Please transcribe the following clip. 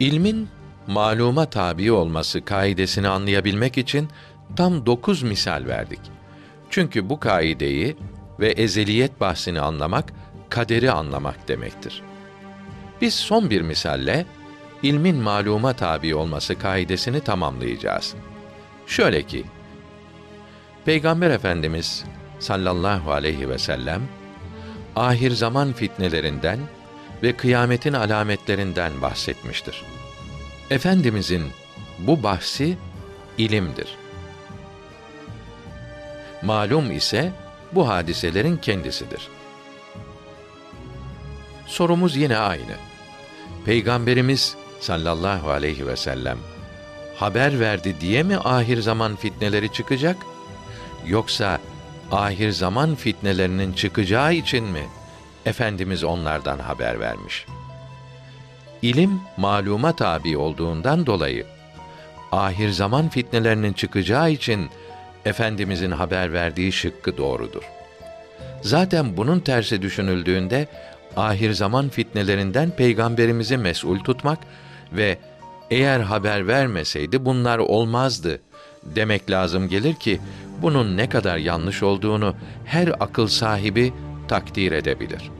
İlmin maluma tabi olması kaidesini anlayabilmek için tam dokuz misal verdik. Çünkü bu kaideyi ve ezeliyet bahsini anlamak, kaderi anlamak demektir. Biz son bir misalle ilmin maluma tabi olması kaidesini tamamlayacağız. Şöyle ki, Peygamber Efendimiz sallallahu aleyhi ve sellem ahir zaman fitnelerinden ve kıyametin alametlerinden bahsetmiştir. Efendimizin bu bahsi ilimdir. Malum ise bu hadiselerin kendisidir. Sorumuz yine aynı. Peygamberimiz sallallahu aleyhi ve sellem haber verdi diye mi ahir zaman fitneleri çıkacak? Yoksa ahir zaman fitnelerinin çıkacağı için mi efendimiz onlardan haber vermiş? İlim maluma tabi olduğundan dolayı ahir zaman fitnelerinin çıkacağı için efendimizin haber verdiği şıkkı doğrudur. Zaten bunun tersi düşünüldüğünde ahir zaman fitnelerinden peygamberimizi mesul tutmak ve eğer haber vermeseydi bunlar olmazdı demek lazım gelir ki bunun ne kadar yanlış olduğunu her akıl sahibi takdir edebilir.''